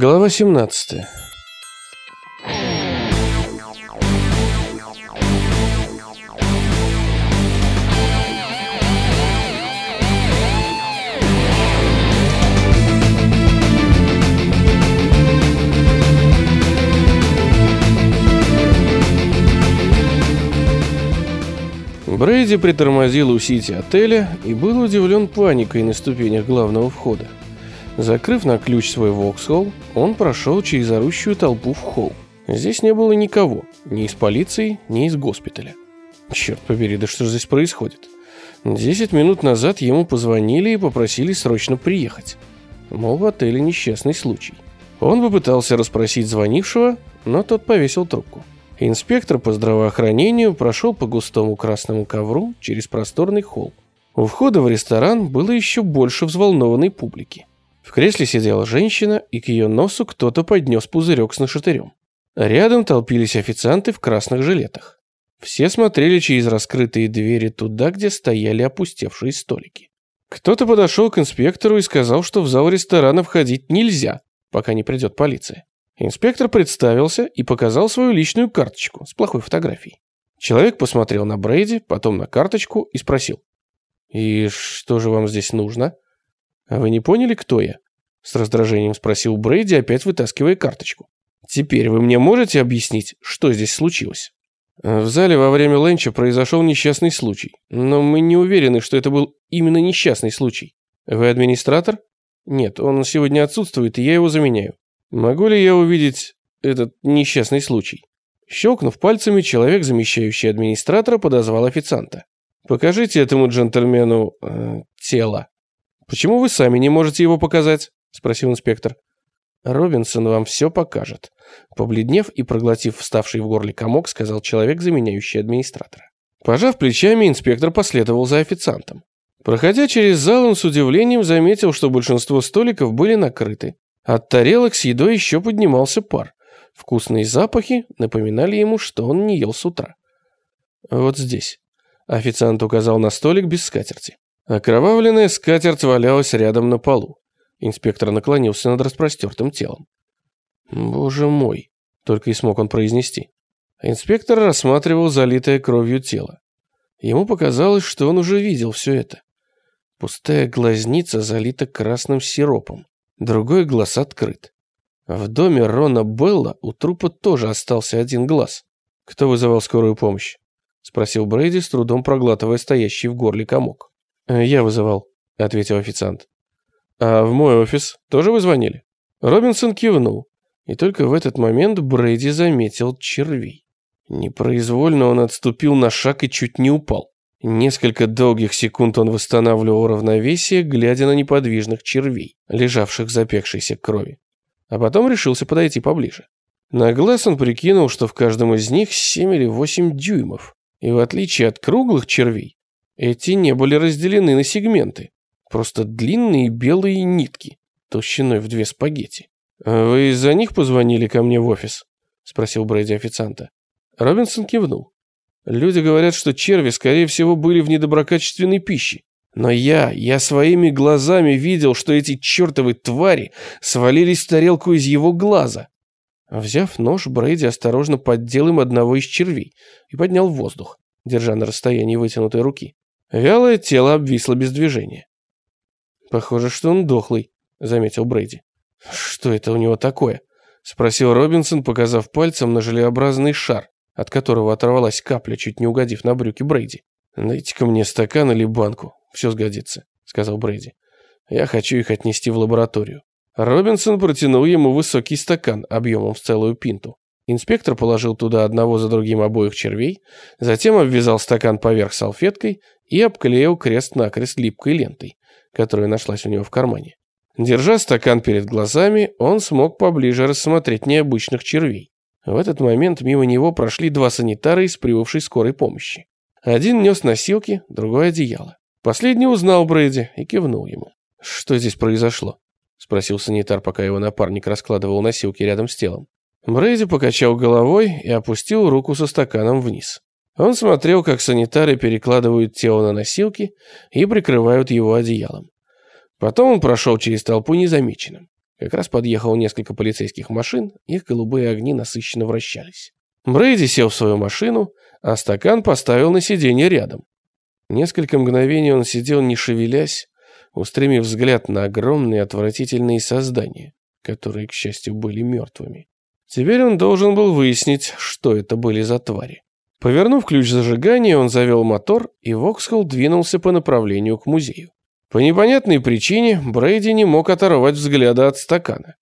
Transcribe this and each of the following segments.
Глава 17. Брейди притормозил у сити отеля и был удивлен паникой на ступенях главного входа. Закрыв на ключ свой воксхолл, он прошел через орущую толпу в холл. Здесь не было никого, ни из полиции, ни из госпиталя. Черт побери, да что же здесь происходит? Десять минут назад ему позвонили и попросили срочно приехать. Мол, в отеле несчастный случай. Он попытался расспросить звонившего, но тот повесил трубку. Инспектор по здравоохранению прошел по густому красному ковру через просторный холл. У входа в ресторан было еще больше взволнованной публики. В кресле сидела женщина, и к ее носу кто-то поднес пузырек с нашатырем. Рядом толпились официанты в красных жилетах. Все смотрели через раскрытые двери туда, где стояли опустевшие столики. Кто-то подошел к инспектору и сказал, что в зал ресторана входить нельзя, пока не придет полиция. Инспектор представился и показал свою личную карточку с плохой фотографией. Человек посмотрел на Брейди, потом на карточку и спросил. «И что же вам здесь нужно?» «А вы не поняли, кто я?» С раздражением спросил Брейди, опять вытаскивая карточку. «Теперь вы мне можете объяснить, что здесь случилось?» В зале во время ленча произошел несчастный случай, но мы не уверены, что это был именно несчастный случай. Вы администратор? Нет, он сегодня отсутствует, и я его заменяю. Могу ли я увидеть этот несчастный случай? Щелкнув пальцами, человек, замещающий администратора, подозвал официанта. «Покажите этому джентльмену э, тело». «Почему вы сами не можете его показать?» – спросил инспектор. «Робинсон вам все покажет», – побледнев и проглотив вставший в горле комок, сказал человек, заменяющий администратора. Пожав плечами, инспектор последовал за официантом. Проходя через зал, он с удивлением заметил, что большинство столиков были накрыты. От тарелок с едой еще поднимался пар. Вкусные запахи напоминали ему, что он не ел с утра. «Вот здесь». Официант указал на столик без скатерти. Окровавленная скатерть валялась рядом на полу. Инспектор наклонился над распростертым телом. «Боже мой!» — только и смог он произнести. Инспектор рассматривал залитое кровью тело. Ему показалось, что он уже видел все это. Пустая глазница залита красным сиропом. Другой глаз открыт. В доме Рона Белла у трупа тоже остался один глаз. «Кто вызывал скорую помощь?» — спросил Брейди, с трудом проглатывая стоящий в горле комок. Э, «Я вызывал», — ответил официант. «А в мой офис тоже вы звонили?» Робинсон кивнул, и только в этот момент Брейди заметил червей. Непроизвольно он отступил на шаг и чуть не упал. Несколько долгих секунд он восстанавливал равновесие, глядя на неподвижных червей, лежавших в запекшейся крови. А потом решился подойти поближе. На глаз он прикинул, что в каждом из них семь или восемь дюймов. И в отличие от круглых червей, эти не были разделены на сегменты, просто длинные белые нитки, толщиной в две спагетти. «А «Вы из-за них позвонили ко мне в офис?» — спросил Брэди официанта. Робинсон кивнул. «Люди говорят, что черви, скорее всего, были в недоброкачественной пище. Но я, я своими глазами видел, что эти чертовы твари свалились в тарелку из его глаза». Взяв нож, Брейди осторожно поддел им одного из червей и поднял в воздух, держа на расстоянии вытянутой руки. Вялое тело обвисло без движения. «Похоже, что он дохлый», — заметил Брейди. «Что это у него такое?» — спросил Робинсон, показав пальцем на желеобразный шар, от которого оторвалась капля, чуть не угодив на брюки Брейди. «Дайте-ка мне стакан или банку, все сгодится», — сказал Брейди. «Я хочу их отнести в лабораторию». Робинсон протянул ему высокий стакан объемом в целую пинту. Инспектор положил туда одного за другим обоих червей, затем обвязал стакан поверх салфеткой и обклеил крест-накрест липкой лентой, которая нашлась у него в кармане. Держа стакан перед глазами, он смог поближе рассмотреть необычных червей. В этот момент мимо него прошли два санитара из прибывшей скорой помощи. Один нес носилки, другой одеяло. Последний узнал Брэди и кивнул ему. «Что здесь произошло?» — спросил санитар, пока его напарник раскладывал носилки рядом с телом. Брэди покачал головой и опустил руку со стаканом вниз. Он смотрел, как санитары перекладывают тело на носилки и прикрывают его одеялом. Потом он прошел через толпу незамеченным. Как раз подъехало несколько полицейских машин, их голубые огни насыщенно вращались. Брейди сел в свою машину, а стакан поставил на сиденье рядом. Несколько мгновений он сидел, не шевелясь, устремив взгляд на огромные отвратительные создания, которые, к счастью, были мертвыми. Теперь он должен был выяснить, что это были за твари. Повернув ключ зажигания, он завел мотор, и Воксхолл двинулся по направлению к музею. По непонятной причине Брейди не мог оторвать взгляда от стакана.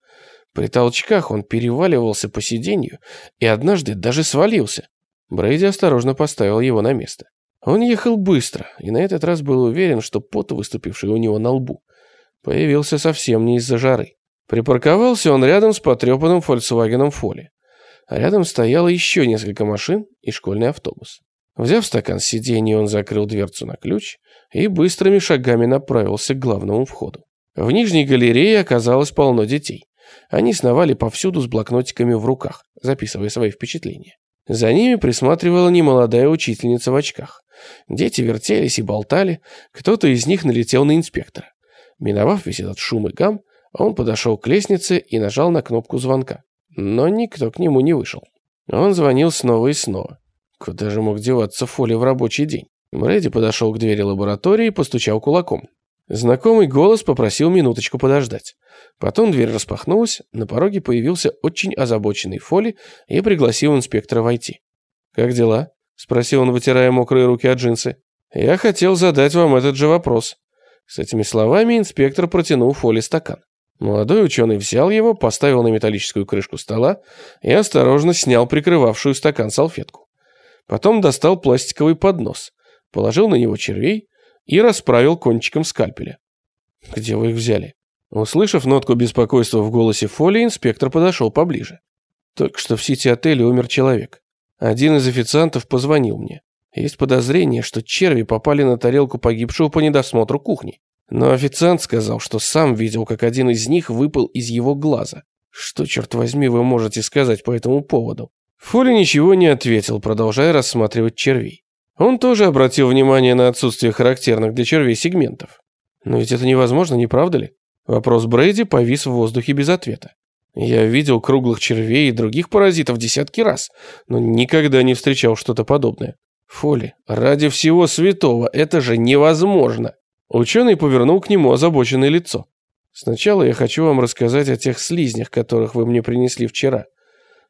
При толчках он переваливался по сиденью и однажды даже свалился. Брейди осторожно поставил его на место. Он ехал быстро, и на этот раз был уверен, что пот, выступивший у него на лбу, появился совсем не из-за жары. Припарковался он рядом с потрепанным Volkswagen Фоли. А рядом стояло еще несколько машин и школьный автобус. Взяв стакан с сиденья, он закрыл дверцу на ключ и быстрыми шагами направился к главному входу. В нижней галерее оказалось полно детей. Они сновали повсюду с блокнотиками в руках, записывая свои впечатления. За ними присматривала немолодая учительница в очках. Дети вертелись и болтали, кто-то из них налетел на инспектора. Миновав весь этот шум и гам, он подошел к лестнице и нажал на кнопку звонка. Но никто к нему не вышел. Он звонил снова и снова. Куда же мог деваться Фоли в рабочий день? Брэди подошел к двери лаборатории и постучал кулаком. Знакомый голос попросил минуточку подождать. Потом дверь распахнулась, на пороге появился очень озабоченный Фоли и пригласил инспектора войти. «Как дела?» – спросил он, вытирая мокрые руки от джинсы. «Я хотел задать вам этот же вопрос». С этими словами инспектор протянул Фоли стакан. Молодой ученый взял его, поставил на металлическую крышку стола и осторожно снял прикрывавшую стакан салфетку. Потом достал пластиковый поднос, положил на него червей и расправил кончиком скальпеля. «Где вы их взяли?» Услышав нотку беспокойства в голосе Фоли, инспектор подошел поближе. Только что в сити-отеле умер человек. Один из официантов позвонил мне. Есть подозрение, что черви попали на тарелку погибшего по недосмотру кухни. Но официант сказал, что сам видел, как один из них выпал из его глаза. Что, черт возьми, вы можете сказать по этому поводу? Фоли ничего не ответил, продолжая рассматривать червей. Он тоже обратил внимание на отсутствие характерных для червей сегментов. Но ведь это невозможно, не правда ли? Вопрос Брейди повис в воздухе без ответа. Я видел круглых червей и других паразитов десятки раз, но никогда не встречал что-то подобное. Фоли, ради всего святого, это же невозможно. Ученый повернул к нему озабоченное лицо. Сначала я хочу вам рассказать о тех слизнях, которых вы мне принесли вчера.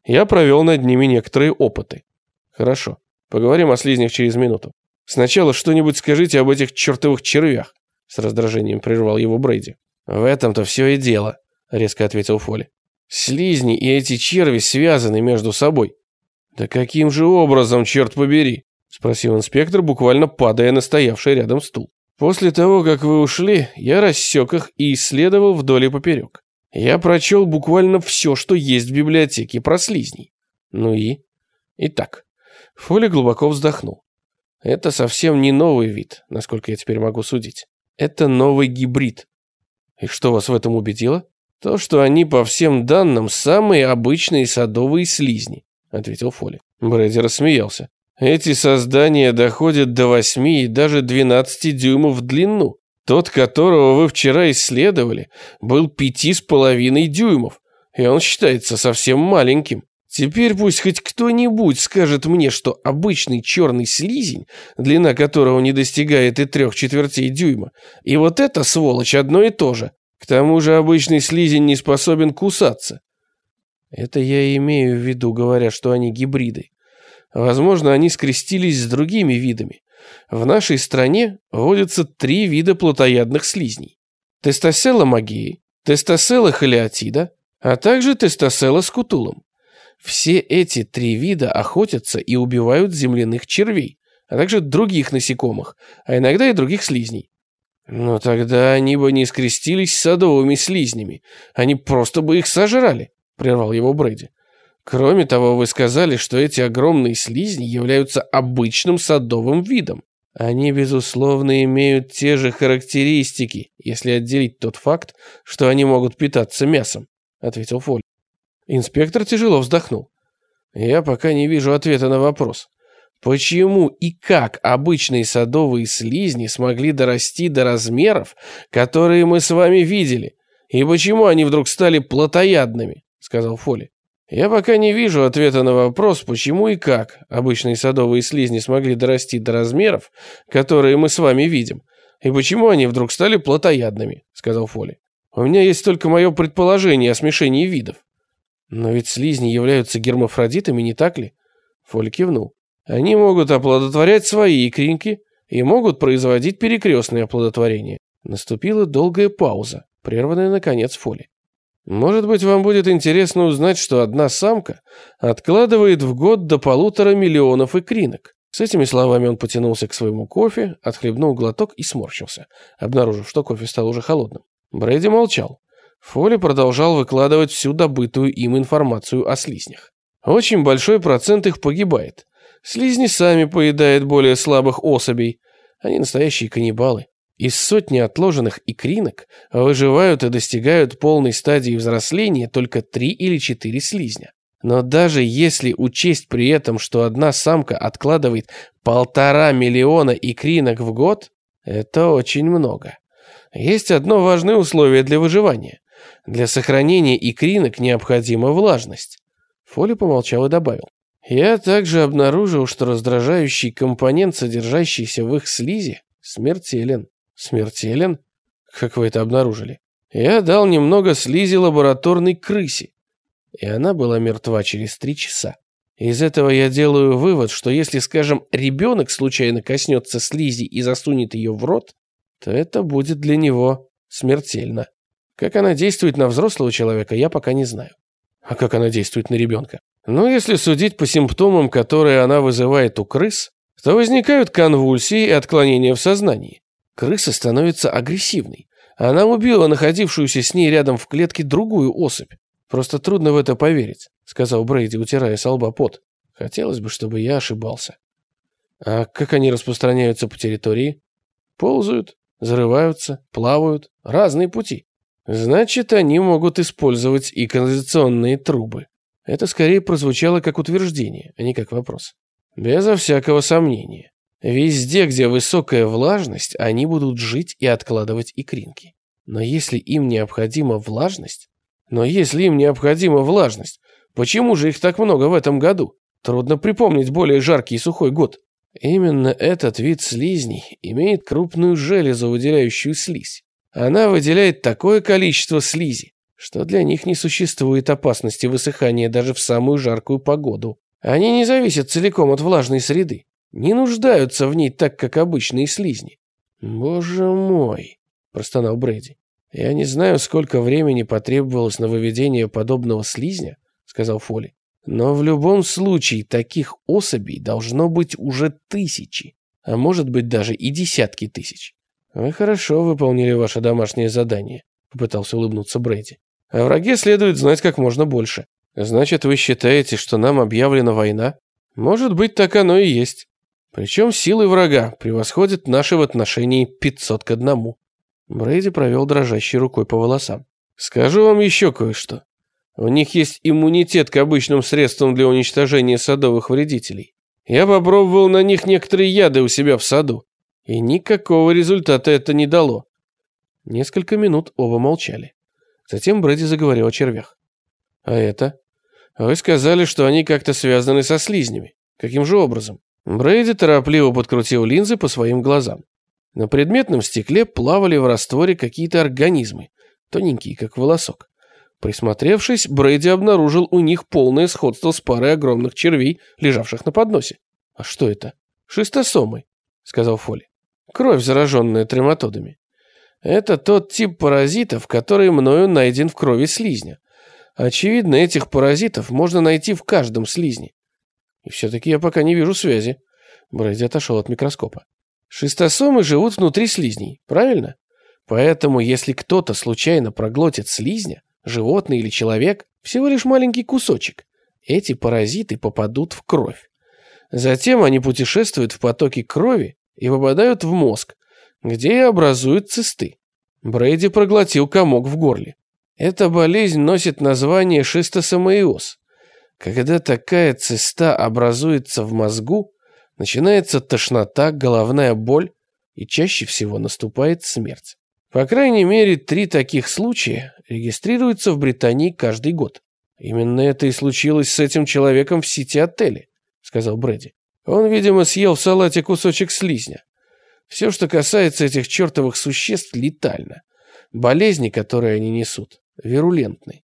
Я провел над ними некоторые опыты. Хорошо, поговорим о слизнях через минуту. Сначала что-нибудь скажите об этих чертовых червях. С раздражением прервал его Брейди. В этом-то все и дело, резко ответил Фоли. Слизни и эти черви связаны между собой. Да каким же образом, черт побери? Спросил инспектор, буквально падая на стоявший рядом стул. После того, как вы ушли, я рассек их и исследовал вдоль и поперек. Я прочел буквально все, что есть в библиотеке про слизней. Ну и? Итак, Фоли глубоко вздохнул. Это совсем не новый вид, насколько я теперь могу судить. Это новый гибрид. И что вас в этом убедило? То, что они по всем данным самые обычные садовые слизни, ответил Фоли. Брэди рассмеялся. Эти создания доходят до 8 и даже 12 дюймов в длину. Тот, которого вы вчера исследовали, был пяти с половиной дюймов, и он считается совсем маленьким. Теперь пусть хоть кто-нибудь скажет мне, что обычный черный слизень, длина которого не достигает и трех четвертей дюйма, и вот эта сволочь одно и то же. К тому же обычный слизень не способен кусаться. Это я имею в виду, говоря, что они гибриды. Возможно, они скрестились с другими видами. В нашей стране водятся три вида плотоядных слизней. Тестосела магии, тестосела холеотида, а также тестосела скутулом. Все эти три вида охотятся и убивают земляных червей, а также других насекомых, а иногда и других слизней. Но тогда они бы не скрестились с садовыми слизнями, они просто бы их сожрали, прервал его Брэди. Кроме того, вы сказали, что эти огромные слизни являются обычным садовым видом. Они, безусловно, имеют те же характеристики, если отделить тот факт, что они могут питаться мясом, ответил Фоль. Инспектор тяжело вздохнул. Я пока не вижу ответа на вопрос. Почему и как обычные садовые слизни смогли дорасти до размеров, которые мы с вами видели? И почему они вдруг стали плотоядными?» — сказал Фоли. «Я пока не вижу ответа на вопрос, почему и как обычные садовые слизни смогли дорасти до размеров, которые мы с вами видим, и почему они вдруг стали плотоядными», — сказал Фоли. «У меня есть только мое предположение о смешении видов». «Но ведь слизни являются гермафродитами, не так ли?» Фоли кивнул. «Они могут оплодотворять свои икринки и могут производить перекрестное оплодотворение». Наступила долгая пауза, прерванная, наконец, Фоли. Может быть, вам будет интересно узнать, что одна самка откладывает в год до полутора миллионов икринок. С этими словами он потянулся к своему кофе, отхлебнул глоток и сморщился, обнаружив, что кофе стал уже холодным. Брэди молчал. Фоли продолжал выкладывать всю добытую им информацию о слизнях. Очень большой процент их погибает. Слизни сами поедают более слабых особей. Они настоящие каннибалы. Из сотни отложенных икринок выживают и достигают полной стадии взросления только три или четыре слизня. Но даже если учесть при этом, что одна самка откладывает полтора миллиона икринок в год, это очень много. Есть одно важное условие для выживания. Для сохранения икринок необходима влажность. Фоли помолчал и добавил. Я также обнаружил, что раздражающий компонент, содержащийся в их слизи, смертелен. Смертелен? Как вы это обнаружили? Я дал немного слизи лабораторной крысе, и она была мертва через три часа. Из этого я делаю вывод, что если, скажем, ребенок случайно коснется слизи и засунет ее в рот, то это будет для него смертельно. Как она действует на взрослого человека, я пока не знаю. А как она действует на ребенка? Ну, если судить по симптомам, которые она вызывает у крыс, то возникают конвульсии и отклонения в сознании. Крыса становится агрессивной. Она убила находившуюся с ней рядом в клетке другую особь. Просто трудно в это поверить, сказал Брейди, утирая со лба пот. Хотелось бы, чтобы я ошибался. А как они распространяются по территории? Ползают, взрываются, плавают. Разные пути. Значит, они могут использовать и канализационные трубы. Это скорее прозвучало как утверждение, а не как вопрос. Безо всякого сомнения. Везде, где высокая влажность, они будут жить и откладывать икринки. Но если им необходима влажность... Но если им необходима влажность, почему же их так много в этом году? Трудно припомнить более жаркий и сухой год. Именно этот вид слизней имеет крупную железу, выделяющую слизь. Она выделяет такое количество слизи, что для них не существует опасности высыхания даже в самую жаркую погоду. Они не зависят целиком от влажной среды не нуждаются в ней так, как обычные слизни. «Боже мой!» – простонал Брэди. «Я не знаю, сколько времени потребовалось на выведение подобного слизня», – сказал Фоли. «Но в любом случае таких особей должно быть уже тысячи, а может быть даже и десятки тысяч. Вы хорошо выполнили ваше домашнее задание», – попытался улыбнуться Брэди. «О враге следует знать как можно больше. Значит, вы считаете, что нам объявлена война? Может быть, так оно и есть. Причем силы врага превосходят наши в отношении 500 к одному. Брейди провел дрожащей рукой по волосам. Скажу вам еще кое-что. У них есть иммунитет к обычным средствам для уничтожения садовых вредителей. Я попробовал на них некоторые яды у себя в саду, и никакого результата это не дало. Несколько минут оба молчали. Затем Брэди заговорил о червях. А это? Вы сказали, что они как-то связаны со слизнями. Каким же образом? Брейди торопливо подкрутил линзы по своим глазам. На предметном стекле плавали в растворе какие-то организмы, тоненькие, как волосок. Присмотревшись, Брейди обнаружил у них полное сходство с парой огромных червей, лежавших на подносе. «А что это?» «Шистосомы», — сказал Фоли. «Кровь, зараженная трематодами. Это тот тип паразитов, который мною найден в крови слизня. Очевидно, этих паразитов можно найти в каждом слизне. И все-таки я пока не вижу связи. Брэди отошел от микроскопа. Шистосомы живут внутри слизней, правильно? Поэтому, если кто-то случайно проглотит слизня, животное или человек, всего лишь маленький кусочек, эти паразиты попадут в кровь. Затем они путешествуют в потоке крови и попадают в мозг, где и образуют цисты. Брейди проглотил комок в горле. Эта болезнь носит название шистосомоиоз. Когда такая циста образуется в мозгу, начинается тошнота, головная боль и чаще всего наступает смерть. По крайней мере, три таких случая регистрируется в Британии каждый год. Именно это и случилось с этим человеком в сити-отеле, сказал Брэди. Он, видимо, съел в салате кусочек слизня. Все, что касается этих чертовых существ, летально. Болезни, которые они несут, вирулентны.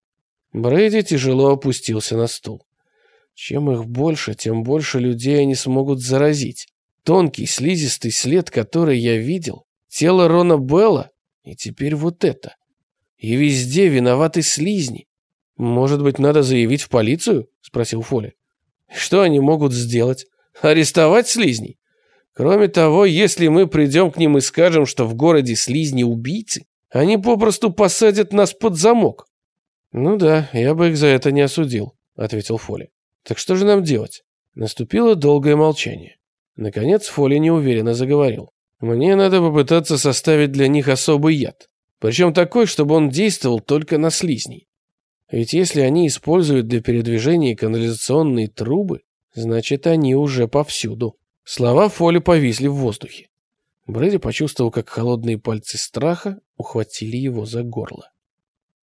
Брэди тяжело опустился на стул. Чем их больше, тем больше людей они смогут заразить. Тонкий слизистый след, который я видел, тело Рона Белла, и теперь вот это. И везде виноваты слизни. Может быть, надо заявить в полицию? Спросил Фоли. Что они могут сделать? Арестовать слизней? Кроме того, если мы придем к ним и скажем, что в городе слизни убийцы, они попросту посадят нас под замок. Ну да, я бы их за это не осудил, ответил Фоли. Так что же нам делать? Наступило долгое молчание. Наконец Фоли неуверенно заговорил. Мне надо попытаться составить для них особый яд. Причем такой, чтобы он действовал только на слизней. Ведь если они используют для передвижения канализационные трубы, значит, они уже повсюду. Слова Фоли повисли в воздухе. Брэди почувствовал, как холодные пальцы страха ухватили его за горло.